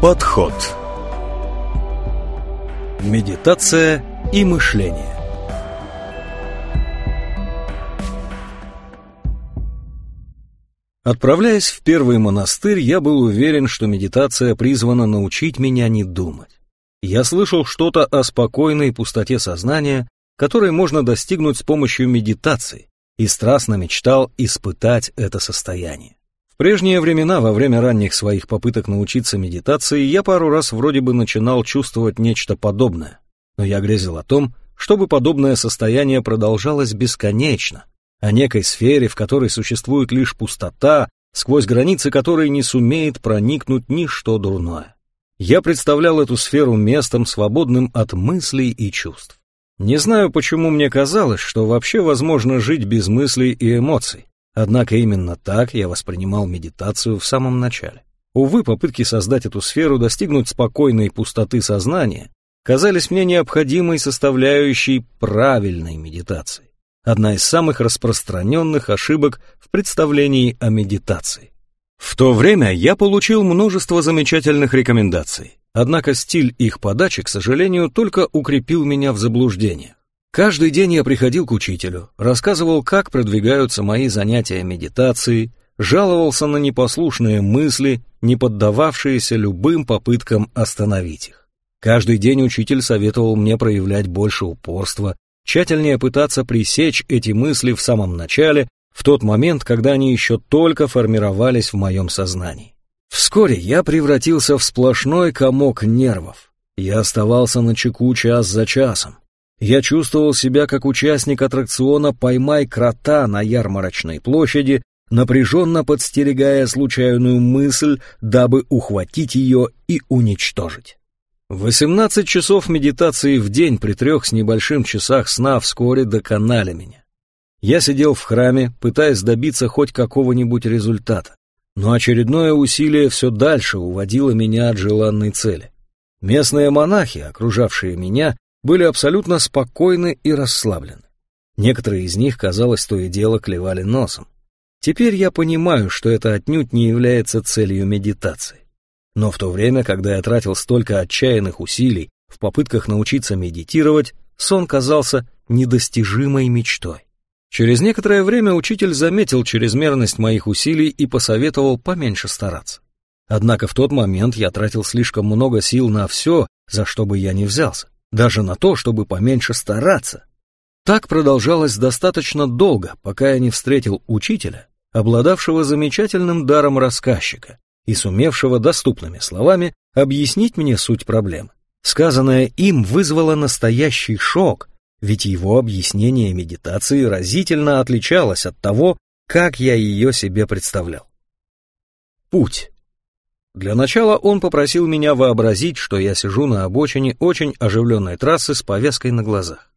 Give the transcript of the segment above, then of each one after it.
Подход. Медитация и мышление. Отправляясь в первый монастырь, я был уверен, что медитация призвана научить меня не думать. Я слышал что-то о спокойной пустоте сознания, которой можно достигнуть с помощью медитации, и страстно мечтал испытать это состояние. Прежние времена, во время ранних своих попыток научиться медитации, я пару раз вроде бы начинал чувствовать нечто подобное, но я грезил о том, чтобы подобное состояние продолжалось бесконечно, о некой сфере, в которой существует лишь пустота, сквозь границы которой не сумеет проникнуть ничто дурное. Я представлял эту сферу местом, свободным от мыслей и чувств. Не знаю, почему мне казалось, что вообще возможно жить без мыслей и эмоций. Однако именно так я воспринимал медитацию в самом начале. Увы, попытки создать эту сферу, достигнуть спокойной пустоты сознания, казались мне необходимой составляющей правильной медитации одна из самых распространенных ошибок в представлении о медитации. В то время я получил множество замечательных рекомендаций, однако стиль их подачи, к сожалению, только укрепил меня в заблуждениях. Каждый день я приходил к учителю, рассказывал, как продвигаются мои занятия медитацией, жаловался на непослушные мысли, не поддававшиеся любым попыткам остановить их. Каждый день учитель советовал мне проявлять больше упорства, тщательнее пытаться пресечь эти мысли в самом начале, в тот момент, когда они еще только формировались в моем сознании. Вскоре я превратился в сплошной комок нервов. Я оставался на чеку час за часом. Я чувствовал себя как участник аттракциона «Поймай крота» на ярмарочной площади, напряженно подстерегая случайную мысль, дабы ухватить ее и уничтожить. 18 часов медитации в день при трех с небольшим часах сна вскоре доконали меня. Я сидел в храме, пытаясь добиться хоть какого-нибудь результата, но очередное усилие все дальше уводило меня от желанной цели. Местные монахи, окружавшие меня, были абсолютно спокойны и расслаблены. Некоторые из них, казалось, то и дело клевали носом. Теперь я понимаю, что это отнюдь не является целью медитации. Но в то время, когда я тратил столько отчаянных усилий в попытках научиться медитировать, сон казался недостижимой мечтой. Через некоторое время учитель заметил чрезмерность моих усилий и посоветовал поменьше стараться. Однако в тот момент я тратил слишком много сил на все, за что бы я ни взялся, даже на то, чтобы поменьше стараться. Так продолжалось достаточно долго, пока я не встретил учителя, обладавшего замечательным даром рассказчика, и сумевшего доступными словами объяснить мне суть проблемы. Сказанное им вызвало настоящий шок, ведь его объяснение медитации разительно отличалось от того, как я ее себе представлял. Путь. Для начала он попросил меня вообразить, что я сижу на обочине очень оживленной трассы с повязкой на глазах.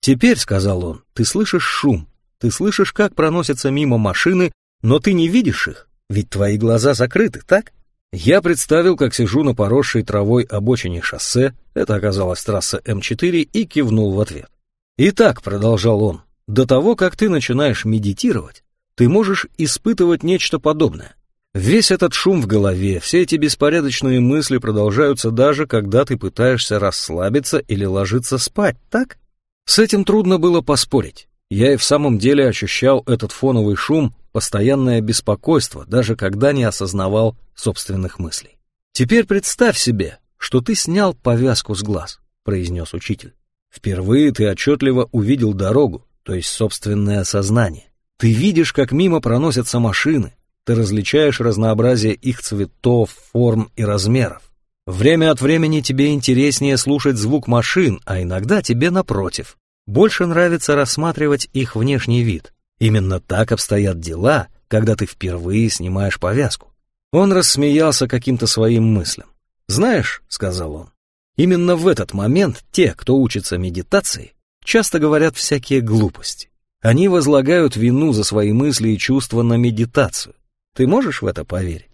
«Теперь», — сказал он, — «ты слышишь шум, ты слышишь, как проносятся мимо машины, но ты не видишь их. Ведь твои глаза закрыты, так? Я представил, как сижу на поросшей травой обочине шоссе, это оказалась трасса М4, и кивнул в ответ. «Итак», — продолжал он, — «до того, как ты начинаешь медитировать, ты можешь испытывать нечто подобное. Весь этот шум в голове, все эти беспорядочные мысли продолжаются даже, когда ты пытаешься расслабиться или ложиться спать, так? С этим трудно было поспорить. Я и в самом деле ощущал этот фоновый шум, постоянное беспокойство, даже когда не осознавал собственных мыслей. «Теперь представь себе, что ты снял повязку с глаз», — произнес учитель. «Впервые ты отчетливо увидел дорогу, то есть собственное сознание. Ты видишь, как мимо проносятся машины, ты различаешь разнообразие их цветов, форм и размеров. Время от времени тебе интереснее слушать звук машин, а иногда тебе, напротив, больше нравится рассматривать их внешний вид. Именно так обстоят дела, когда ты впервые снимаешь повязку. Он рассмеялся каким-то своим мыслям. «Знаешь», — сказал он, — «именно в этот момент те, кто учится медитации, часто говорят всякие глупости. Они возлагают вину за свои мысли и чувства на медитацию. Ты можешь в это поверить?»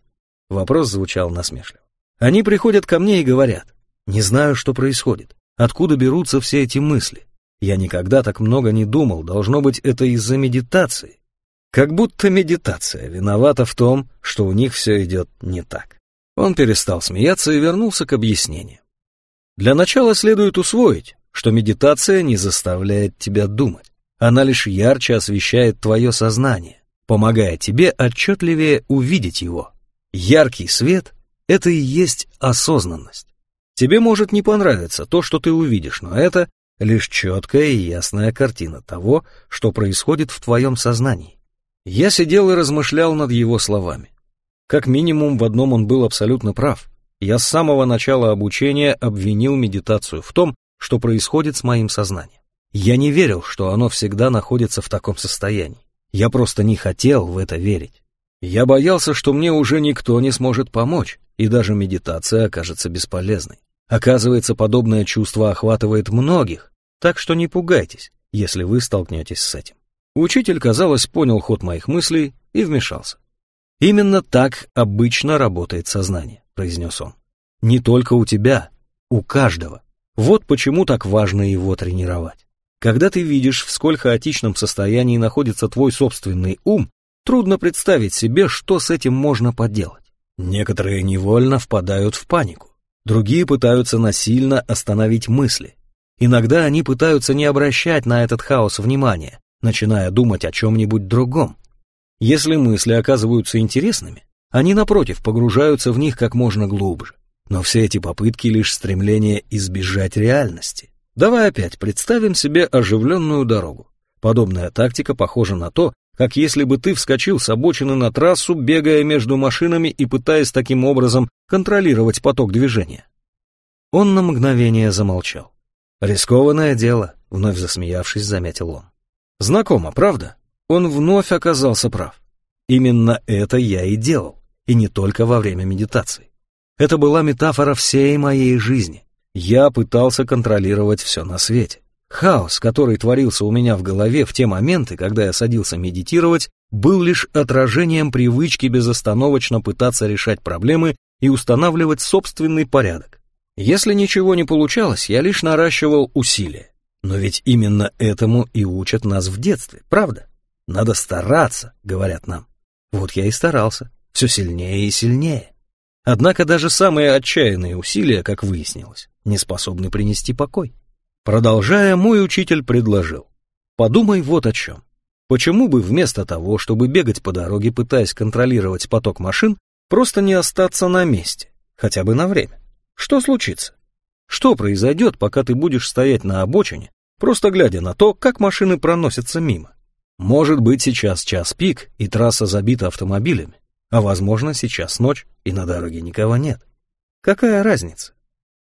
Вопрос звучал насмешливо. Они приходят ко мне и говорят, «Не знаю, что происходит, откуда берутся все эти мысли. Я никогда так много не думал, должно быть, это из-за медитации. Как будто медитация виновата в том, что у них все идет не так. Он перестал смеяться и вернулся к объяснению. Для начала следует усвоить, что медитация не заставляет тебя думать. Она лишь ярче освещает твое сознание, помогая тебе отчетливее увидеть его. Яркий свет — это и есть осознанность. Тебе может не понравиться то, что ты увидишь, но это лишь четкая и ясная картина того, что происходит в твоем сознании. Я сидел и размышлял над его словами. Как минимум в одном он был абсолютно прав. Я с самого начала обучения обвинил медитацию в том, что происходит с моим сознанием. Я не верил, что оно всегда находится в таком состоянии. Я просто не хотел в это верить. Я боялся, что мне уже никто не сможет помочь, и даже медитация окажется бесполезной. Оказывается, подобное чувство охватывает многих, так что не пугайтесь, если вы столкнетесь с этим. Учитель, казалось, понял ход моих мыслей и вмешался. «Именно так обычно работает сознание», — произнес он. «Не только у тебя, у каждого. Вот почему так важно его тренировать. Когда ты видишь, в сколь хаотичном состоянии находится твой собственный ум, трудно представить себе, что с этим можно поделать. Некоторые невольно впадают в панику. Другие пытаются насильно остановить мысли. Иногда они пытаются не обращать на этот хаос внимания, начиная думать о чем-нибудь другом. Если мысли оказываются интересными, они, напротив, погружаются в них как можно глубже. Но все эти попытки лишь стремление избежать реальности. Давай опять представим себе оживленную дорогу. Подобная тактика похожа на то, как если бы ты вскочил с обочины на трассу, бегая между машинами и пытаясь таким образом контролировать поток движения. Он на мгновение замолчал. «Рискованное дело», — вновь засмеявшись, заметил он. «Знакомо, правда?» Он вновь оказался прав. Именно это я и делал, и не только во время медитации. Это была метафора всей моей жизни. Я пытался контролировать все на свете. Хаос, который творился у меня в голове в те моменты, когда я садился медитировать, был лишь отражением привычки безостановочно пытаться решать проблемы и устанавливать собственный порядок. Если ничего не получалось, я лишь наращивал усилия. Но ведь именно этому и учат нас в детстве, правда? Надо стараться, говорят нам. Вот я и старался, все сильнее и сильнее. Однако даже самые отчаянные усилия, как выяснилось, не способны принести покой. Продолжая, мой учитель предложил. Подумай вот о чем. Почему бы вместо того, чтобы бегать по дороге, пытаясь контролировать поток машин, просто не остаться на месте, хотя бы на время? Что случится? Что произойдет, пока ты будешь стоять на обочине, просто глядя на то, как машины проносятся мимо? Может быть, сейчас час пик, и трасса забита автомобилями, а возможно, сейчас ночь, и на дороге никого нет. Какая разница?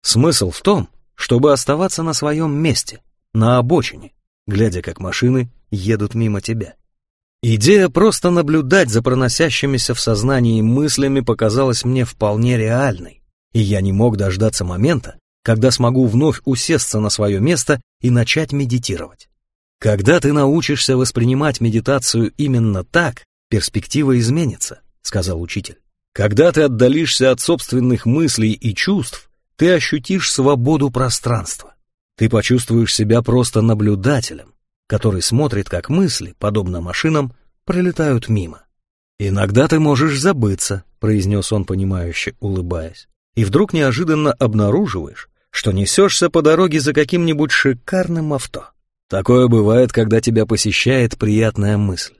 Смысл в том, чтобы оставаться на своем месте, на обочине, глядя, как машины едут мимо тебя. Идея просто наблюдать за проносящимися в сознании мыслями показалась мне вполне реальной, и я не мог дождаться момента, когда смогу вновь усесться на свое место и начать медитировать. Когда ты научишься воспринимать медитацию именно так, перспектива изменится, сказал учитель. Когда ты отдалишься от собственных мыслей и чувств, ты ощутишь свободу пространства. Ты почувствуешь себя просто наблюдателем, который смотрит, как мысли, подобно машинам, пролетают мимо. «Иногда ты можешь забыться», — произнес он, понимающе улыбаясь, «и вдруг неожиданно обнаруживаешь, что несешься по дороге за каким-нибудь шикарным авто. Такое бывает, когда тебя посещает приятная мысль.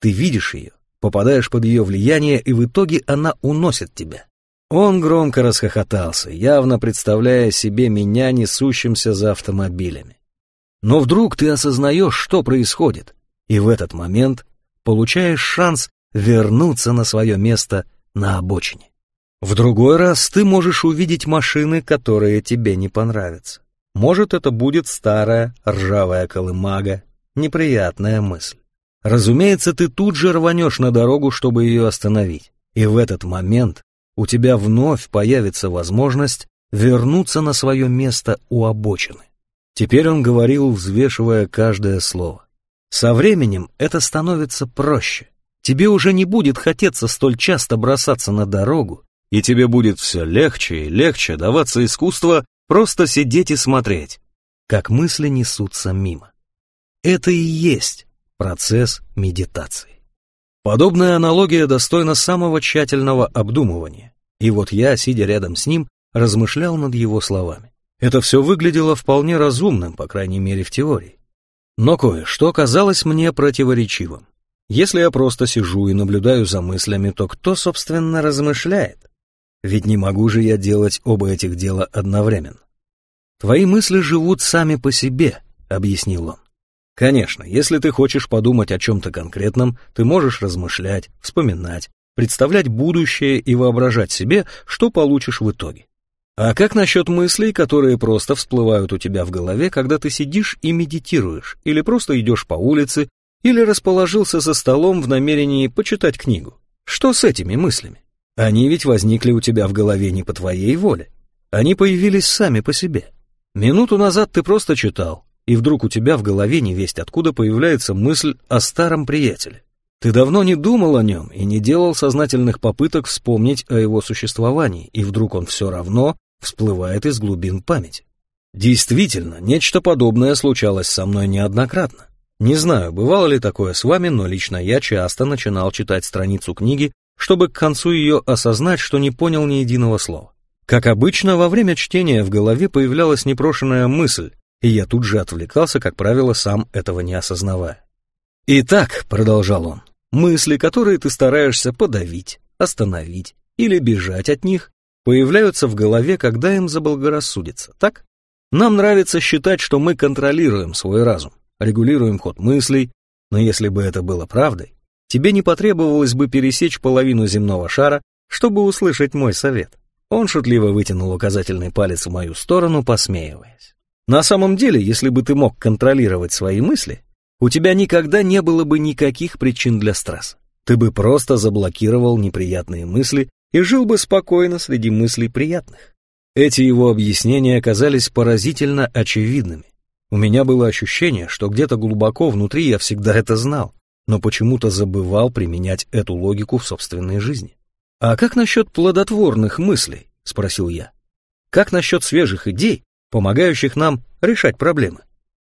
Ты видишь ее, попадаешь под ее влияние, и в итоге она уносит тебя. Он громко расхохотался, явно представляя себе меня несущимся за автомобилями. Но вдруг ты осознаешь, что происходит, и в этот момент получаешь шанс вернуться на свое место на обочине. В другой раз ты можешь увидеть машины, которые тебе не понравятся. Может, это будет старая ржавая колымага, неприятная мысль. Разумеется, ты тут же рванешь на дорогу, чтобы ее остановить. И в этот момент у тебя вновь появится возможность вернуться на свое место у обочины. Теперь он говорил, взвешивая каждое слово. Со временем это становится проще. Тебе уже не будет хотеться столь часто бросаться на дорогу, и тебе будет все легче и легче даваться искусство просто сидеть и смотреть, как мысли несутся мимо. Это и есть процесс медитации. Подобная аналогия достойна самого тщательного обдумывания. И вот я, сидя рядом с ним, размышлял над его словами. Это все выглядело вполне разумным, по крайней мере в теории. Но кое-что казалось мне противоречивым. Если я просто сижу и наблюдаю за мыслями, то кто, собственно, размышляет? Ведь не могу же я делать оба этих дела одновременно. Твои мысли живут сами по себе, объяснил он. Конечно, если ты хочешь подумать о чем-то конкретном, ты можешь размышлять, вспоминать, представлять будущее и воображать себе, что получишь в итоге. А как насчет мыслей, которые просто всплывают у тебя в голове, когда ты сидишь и медитируешь, или просто идешь по улице или расположился за столом в намерении почитать книгу. Что с этими мыслями? Они ведь возникли у тебя в голове не по твоей воле. Они появились сами по себе. Минуту назад ты просто читал, и вдруг у тебя в голове невесть откуда появляется мысль о старом приятеле. Ты давно не думал о нем и не делал сознательных попыток вспомнить о его существовании, и вдруг он все равно всплывает из глубин памяти. Действительно, нечто подобное случалось со мной неоднократно. Не знаю, бывало ли такое с вами, но лично я часто начинал читать страницу книги, чтобы к концу ее осознать, что не понял ни единого слова. Как обычно, во время чтения в голове появлялась непрошенная мысль, и я тут же отвлекался, как правило, сам этого не осознавая. «Итак», — продолжал он, — «мысли, которые ты стараешься подавить, остановить или бежать от них, появляются в голове, когда им заблагорассудится, так? Нам нравится считать, что мы контролируем свой разум регулируем ход мыслей, но если бы это было правдой, тебе не потребовалось бы пересечь половину земного шара, чтобы услышать мой совет. Он шутливо вытянул указательный палец в мою сторону, посмеиваясь. На самом деле, если бы ты мог контролировать свои мысли, у тебя никогда не было бы никаких причин для стресса. Ты бы просто заблокировал неприятные мысли и жил бы спокойно среди мыслей приятных. Эти его объяснения оказались поразительно очевидными. У меня было ощущение, что где-то глубоко внутри я всегда это знал, но почему-то забывал применять эту логику в собственной жизни. «А как насчет плодотворных мыслей?» — спросил я. «Как насчет свежих идей, помогающих нам решать проблемы?»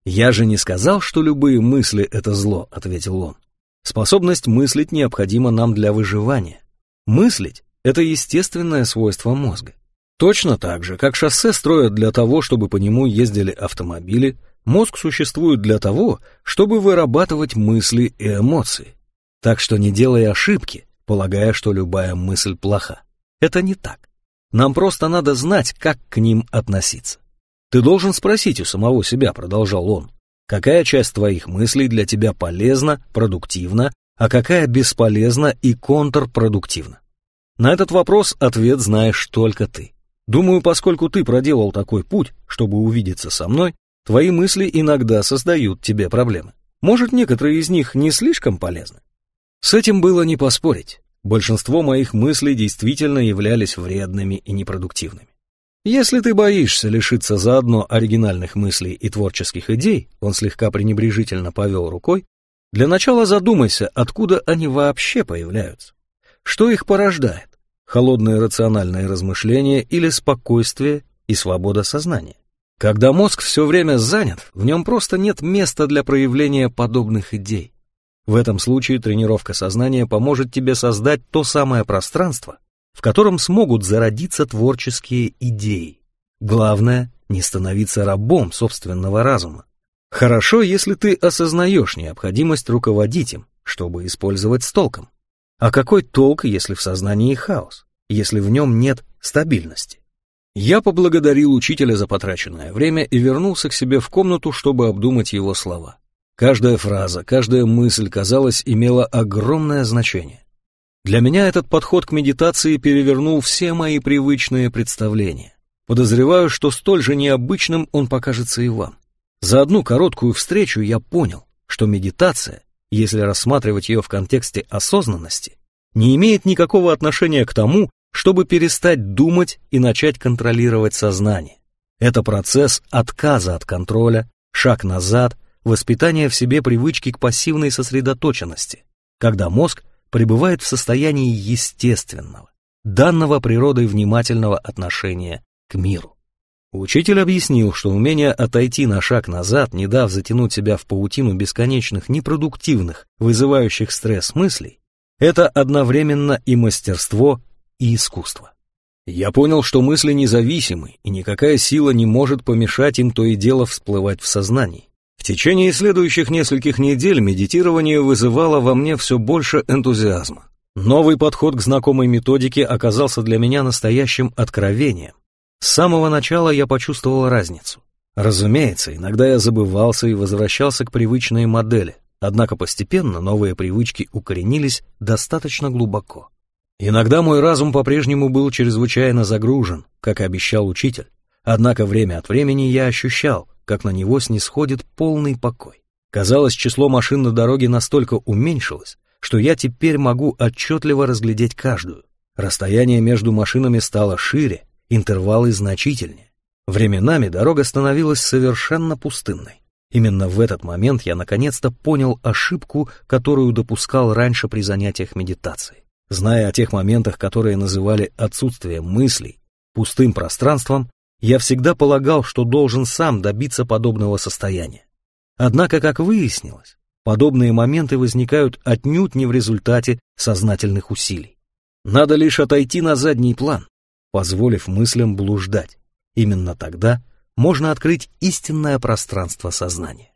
«Я же не сказал, что любые мысли — это зло», — ответил он. «Способность мыслить необходима нам для выживания. Мыслить — это естественное свойство мозга. Точно так же, как шоссе строят для того, чтобы по нему ездили автомобили, Мозг существует для того, чтобы вырабатывать мысли и эмоции. Так что не делай ошибки, полагая, что любая мысль плоха. Это не так. Нам просто надо знать, как к ним относиться. Ты должен спросить у самого себя, продолжал он, какая часть твоих мыслей для тебя полезна, продуктивна, а какая бесполезна и контрпродуктивна. На этот вопрос ответ знаешь только ты. Думаю, поскольку ты проделал такой путь, чтобы увидеться со мной, Твои мысли иногда создают тебе проблемы. Может, некоторые из них не слишком полезны? С этим было не поспорить. Большинство моих мыслей действительно являлись вредными и непродуктивными. Если ты боишься лишиться заодно оригинальных мыслей и творческих идей, он слегка пренебрежительно повел рукой, для начала задумайся, откуда они вообще появляются. Что их порождает? Холодное рациональное размышление или спокойствие и свобода сознания? Когда мозг все время занят, в нем просто нет места для проявления подобных идей. В этом случае тренировка сознания поможет тебе создать то самое пространство, в котором смогут зародиться творческие идеи. Главное — не становиться рабом собственного разума. Хорошо, если ты осознаешь необходимость руководить им, чтобы использовать с толком. А какой толк, если в сознании хаос, если в нем нет стабильности? Я поблагодарил учителя за потраченное время и вернулся к себе в комнату, чтобы обдумать его слова. Каждая фраза, каждая мысль, казалось, имела огромное значение. Для меня этот подход к медитации перевернул все мои привычные представления. Подозреваю, что столь же необычным он покажется и вам. За одну короткую встречу я понял, что медитация, если рассматривать ее в контексте осознанности, не имеет никакого отношения к тому, чтобы перестать думать и начать контролировать сознание. Это процесс отказа от контроля, шаг назад, воспитание в себе привычки к пассивной сосредоточенности, когда мозг пребывает в состоянии естественного, данного природой внимательного отношения к миру. Учитель объяснил, что умение отойти на шаг назад, не дав затянуть себя в паутину бесконечных, непродуктивных, вызывающих стресс мыслей, это одновременно и мастерство, и искусство. Я понял, что мысли независимы, и никакая сила не может помешать им то и дело всплывать в сознании. В течение следующих нескольких недель медитирование вызывало во мне все больше энтузиазма. Новый подход к знакомой методике оказался для меня настоящим откровением. С самого начала я почувствовал разницу. Разумеется, иногда я забывался и возвращался к привычной модели, однако постепенно новые привычки укоренились достаточно глубоко. Иногда мой разум по-прежнему был чрезвычайно загружен, как и обещал учитель, однако время от времени я ощущал, как на него снисходит полный покой. Казалось, число машин на дороге настолько уменьшилось, что я теперь могу отчетливо разглядеть каждую. Расстояние между машинами стало шире, интервалы значительнее. Временами дорога становилась совершенно пустынной. Именно в этот момент я наконец-то понял ошибку, которую допускал раньше при занятиях медитацией. Зная о тех моментах, которые называли отсутствием мыслей, пустым пространством, я всегда полагал, что должен сам добиться подобного состояния. Однако, как выяснилось, Подобные моменты возникают отнюдь не в результате сознательных усилий. Надо лишь отойти на задний план, позволив мыслям блуждать. Именно тогда можно открыть истинное пространство сознания.